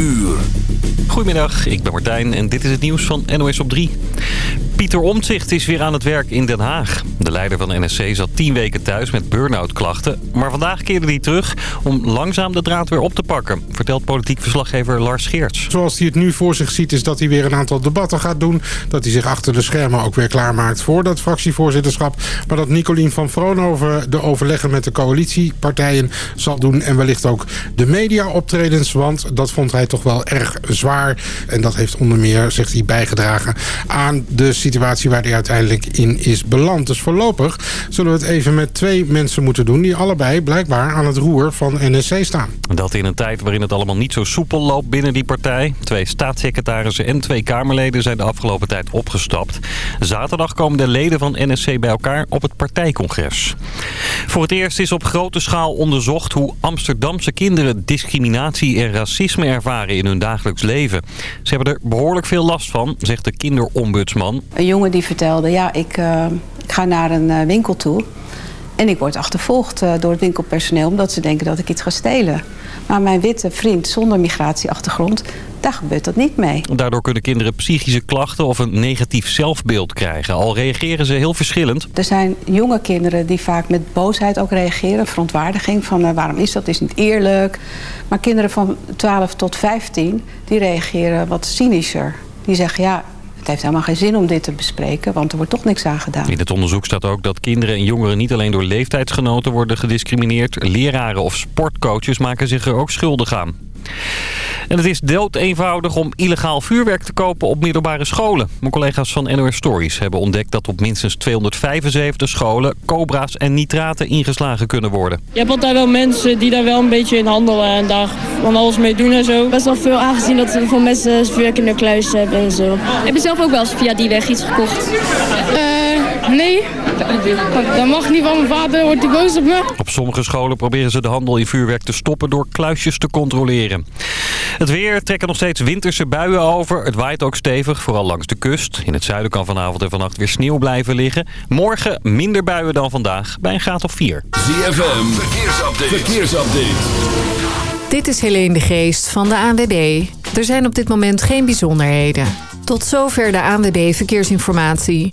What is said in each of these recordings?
uur. Goedemiddag, ik ben Martijn en dit is het nieuws van NOS op 3. Pieter Omtzigt is weer aan het werk in Den Haag. De leider van de NSC zat 10 weken thuis met burn-out klachten. Maar vandaag keerde hij terug om langzaam de draad weer op te pakken. Vertelt politiek verslaggever Lars Geerts. Zoals hij het nu voor zich ziet is dat hij weer een aantal debatten gaat doen. Dat hij zich achter de schermen ook weer klaarmaakt voor dat fractievoorzitterschap. Maar dat Nicolien van Vroonhoven de overleggen met de coalitiepartijen zal doen. En wellicht ook de media-optredens. Want dat vond hij toch wel erg zwaar. En dat heeft onder meer, zegt hij, bijgedragen aan de situatie waar hij uiteindelijk in is beland. Dus voorlopig zullen we het even met twee mensen moeten doen... die allebei blijkbaar aan het roer van NSC staan. Dat in een tijd waarin het allemaal niet zo soepel loopt binnen die partij. Twee staatssecretarissen en twee Kamerleden zijn de afgelopen tijd opgestapt. Zaterdag komen de leden van NSC bij elkaar op het partijcongres. Voor het eerst is op grote schaal onderzocht hoe Amsterdamse kinderen discriminatie en racisme ervaren in hun dagelijks leven. Ze hebben er behoorlijk veel last van, zegt de kinderombudsman. Een jongen die vertelde, ja, ik, uh, ik ga naar een uh, winkel toe... en ik word achtervolgd uh, door het winkelpersoneel... omdat ze denken dat ik iets ga stelen. Maar mijn witte vriend zonder migratieachtergrond, daar gebeurt dat niet mee. Daardoor kunnen kinderen psychische klachten of een negatief zelfbeeld krijgen. Al reageren ze heel verschillend. Er zijn jonge kinderen die vaak met boosheid ook reageren. Verontwaardiging van uh, waarom is dat, is niet eerlijk. Maar kinderen van 12 tot 15, die reageren wat cynischer. Die zeggen ja, het heeft helemaal geen zin om dit te bespreken, want er wordt toch niks aan gedaan. In het onderzoek staat ook dat kinderen en jongeren niet alleen door leeftijdsgenoten worden gediscrimineerd. Leraren of sportcoaches maken zich er ook schuldig aan. En het is dood eenvoudig om illegaal vuurwerk te kopen op middelbare scholen. Mijn collega's van NOS Stories hebben ontdekt dat op minstens 275 scholen cobra's en nitraten ingeslagen kunnen worden. Je hebt altijd wel mensen die daar wel een beetje in handelen en daar van alles mee doen en zo. Best wel veel aangezien dat er veel mensen vuurwerk in de kluis hebben en zo. Heb je zelf ook wel eens via die weg iets gekocht? Uh, nee. Dat mag niet van mijn vader, wordt hij boos op me. Op sommige scholen proberen ze de handel in vuurwerk te stoppen door kluisjes te controleren. Het weer trekken nog steeds winterse buien over. Het waait ook stevig, vooral langs de kust. In het zuiden kan vanavond en vannacht weer sneeuw blijven liggen. Morgen minder buien dan vandaag, bij een graad of 4. ZFM, verkeersupdate. verkeersupdate. Dit is Helene de Geest van de ANWB. Er zijn op dit moment geen bijzonderheden. Tot zover de ANWB Verkeersinformatie.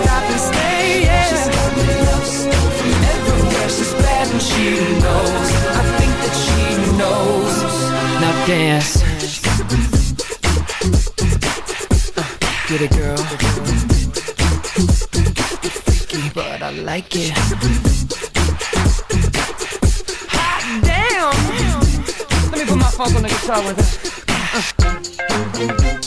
Stop and stay. Yeah. She's got me love from everywhere. She's bad and she knows. I think that she knows. Now dance. Uh, get it, girl freaky, but I like it. Hot damn! Let me put my funk on the guitar with it. Those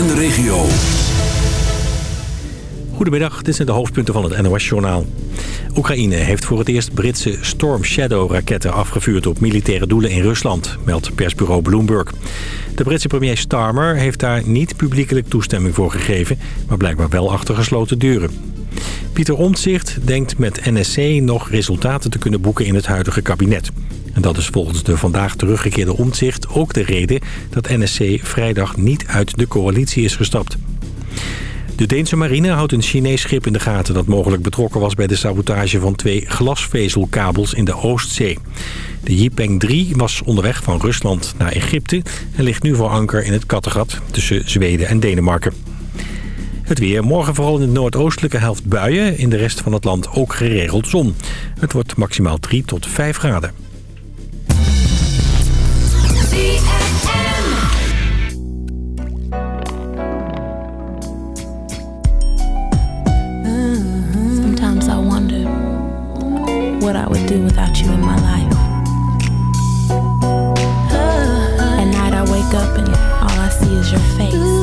en de regio. Goedemiddag, dit zijn de hoofdpunten van het NOS-journaal. Oekraïne heeft voor het eerst Britse Storm Shadow-raketten afgevuurd op militaire doelen in Rusland, meldt persbureau Bloomberg. De Britse premier Starmer heeft daar niet publiekelijk toestemming voor gegeven, maar blijkbaar wel achter gesloten deuren. Pieter Omtzigt denkt met NSC nog resultaten te kunnen boeken in het huidige kabinet. En dat is volgens de vandaag teruggekeerde Omtzigt ook de reden dat NSC vrijdag niet uit de coalitie is gestapt. De Deense marine houdt een Chinees schip in de gaten... dat mogelijk betrokken was bij de sabotage van twee glasvezelkabels in de Oostzee. De Yipeng 3 was onderweg van Rusland naar Egypte... en ligt nu voor anker in het Kattegat tussen Zweden en Denemarken. Het weer. Morgen vooral in de noordoostelijke helft buien. In de rest van het land ook geregeld zon. Het wordt maximaal 3 tot 5 graden. Up and all I see is your face.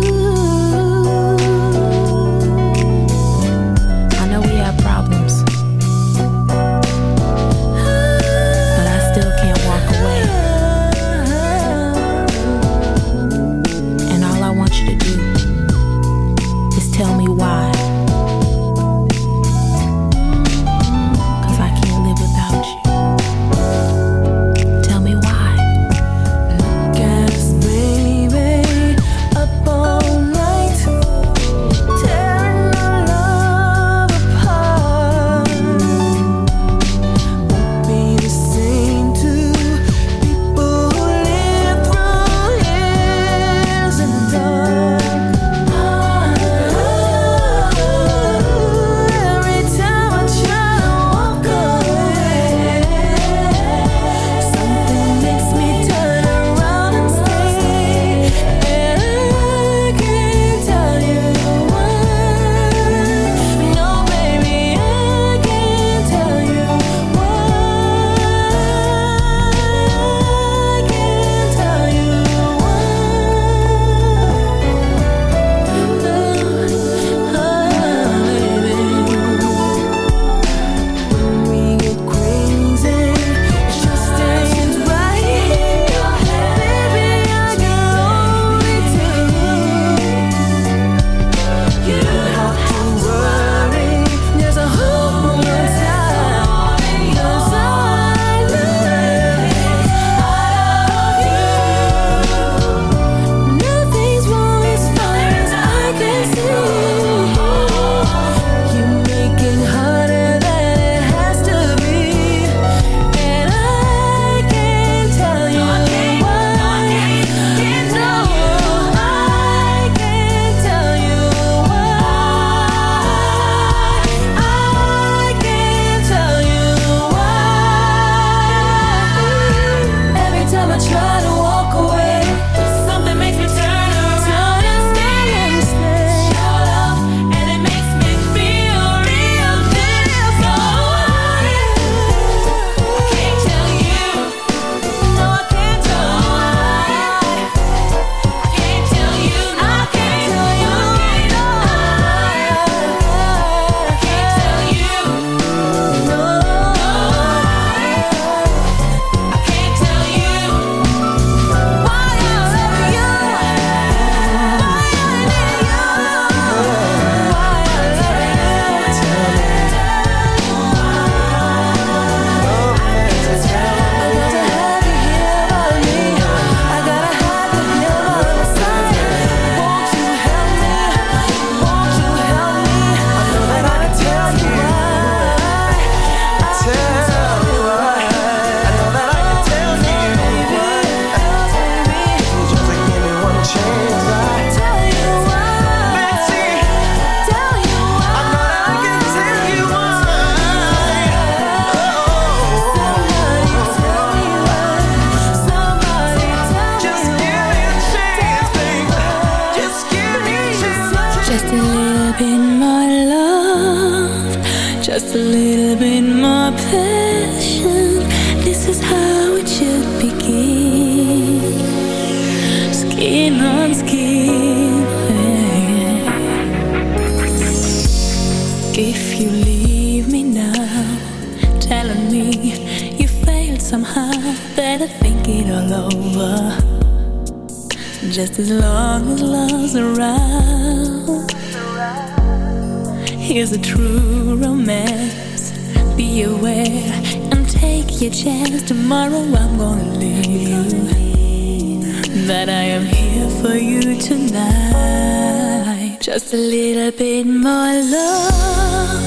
that I am here for you tonight. Just a little bit more love.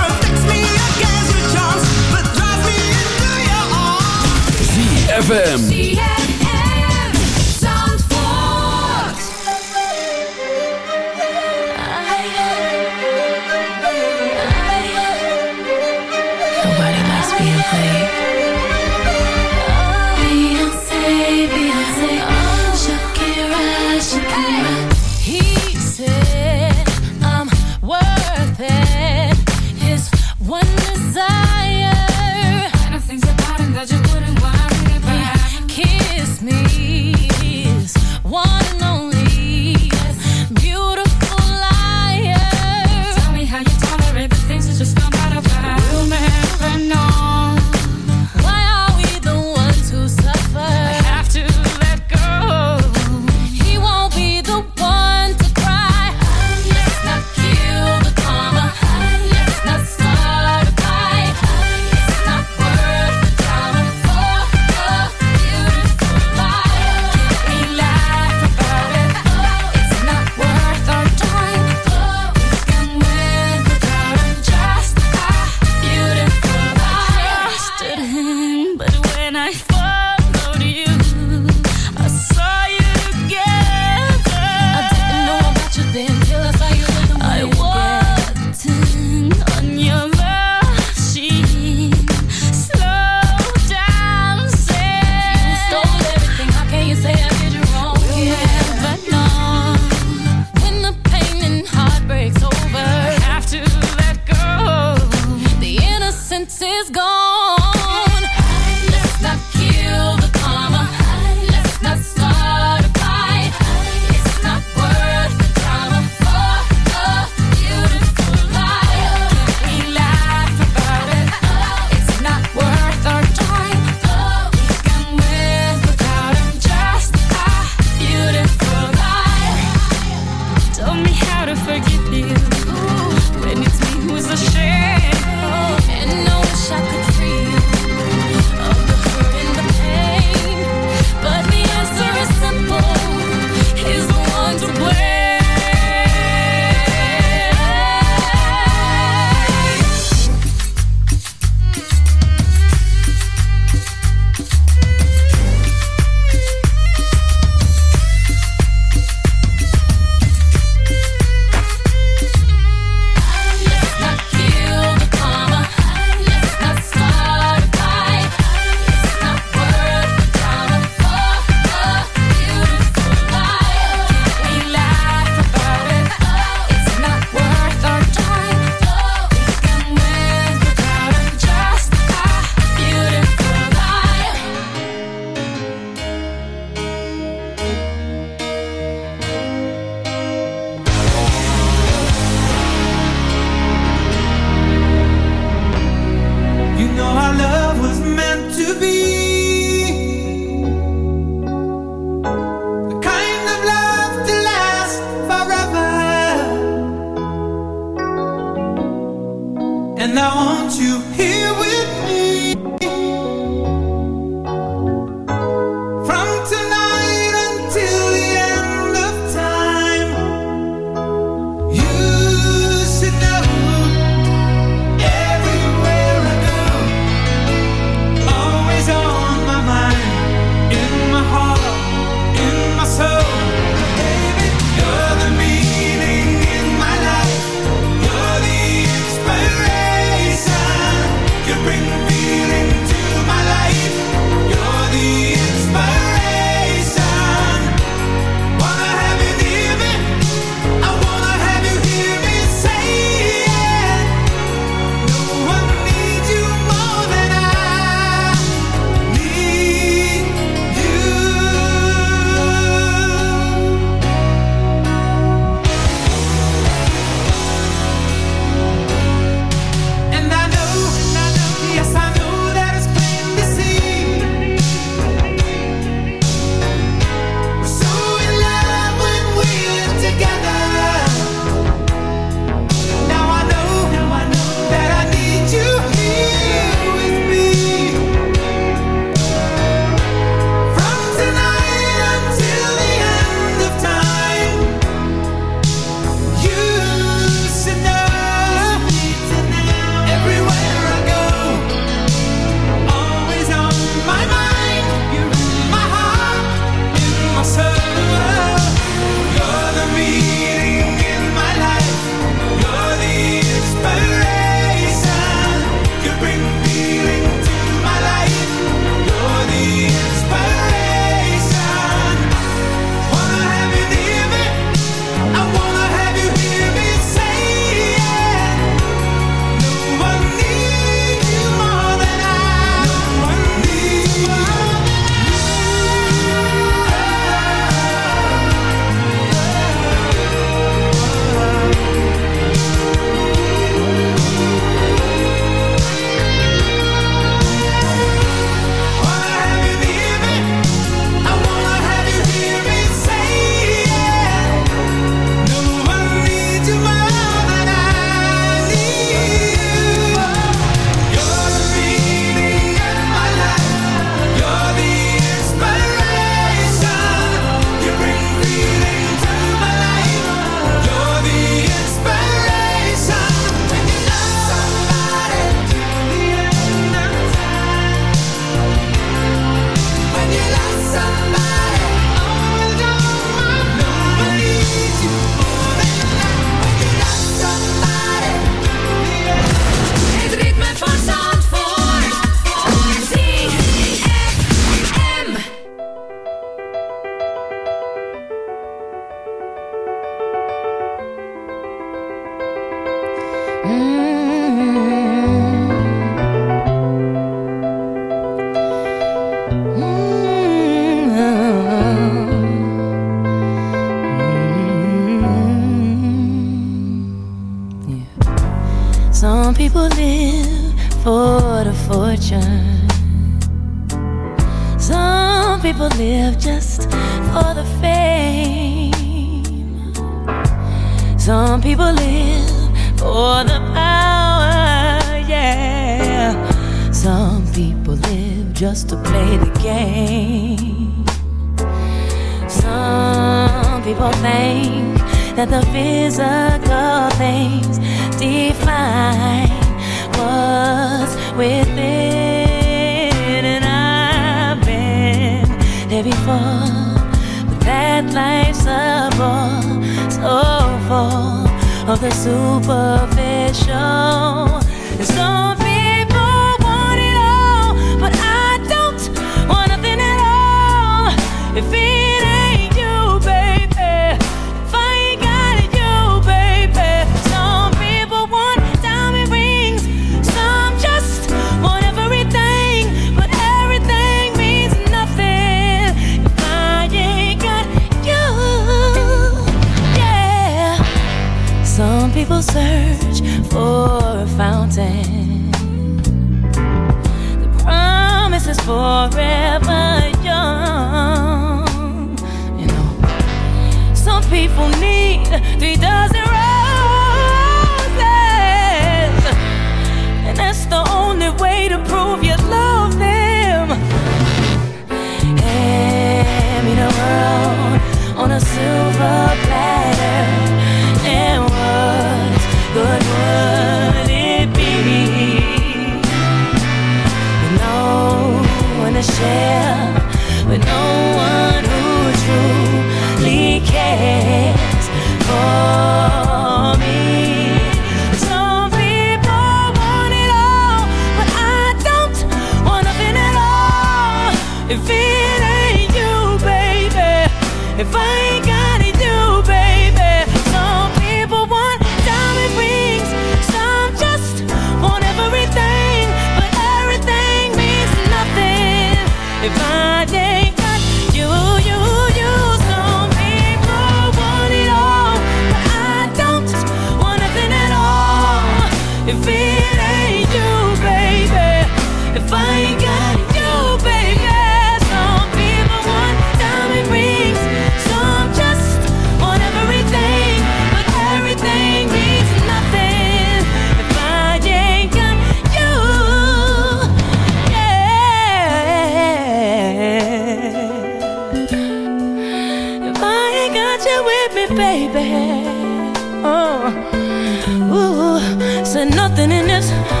nothing in this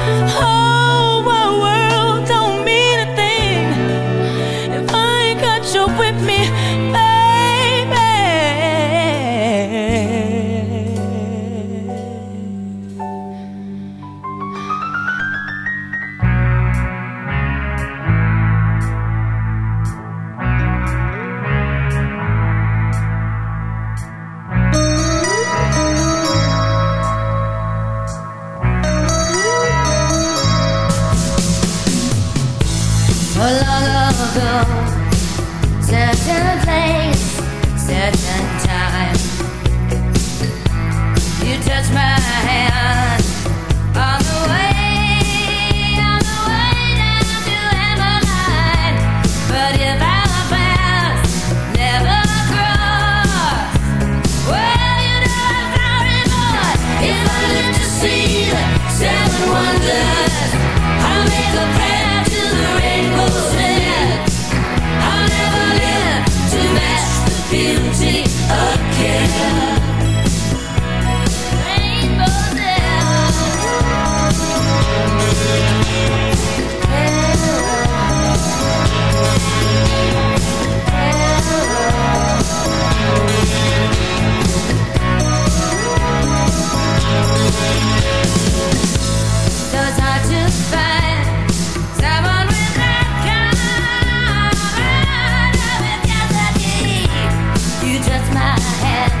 just my head.